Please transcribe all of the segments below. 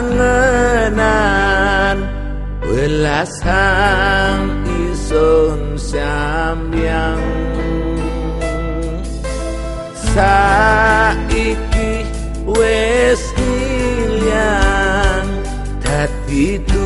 pangenan welasan isun sampeyan saiki wis ilang dadi tu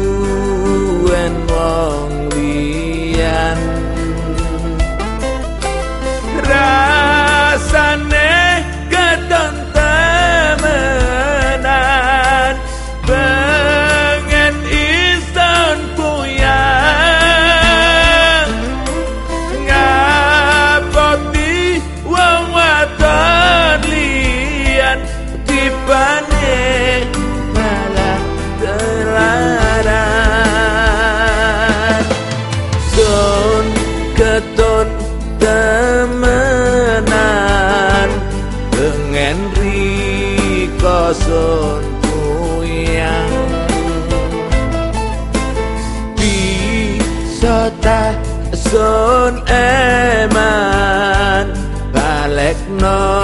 Cho ta zone serta son eman Balik non.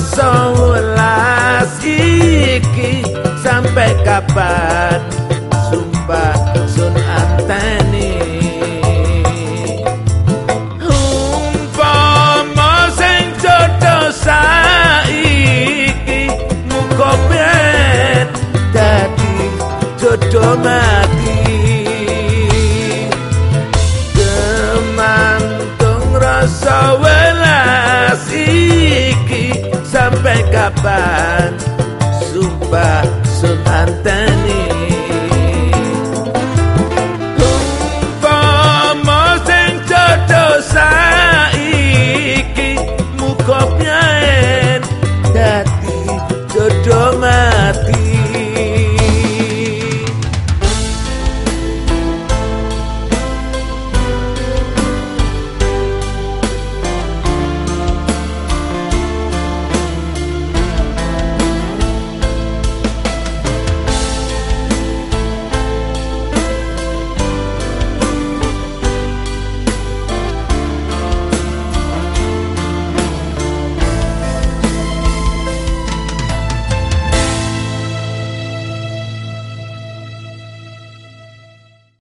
rasa welas iki. Sampai kapan? Sumpah. ti.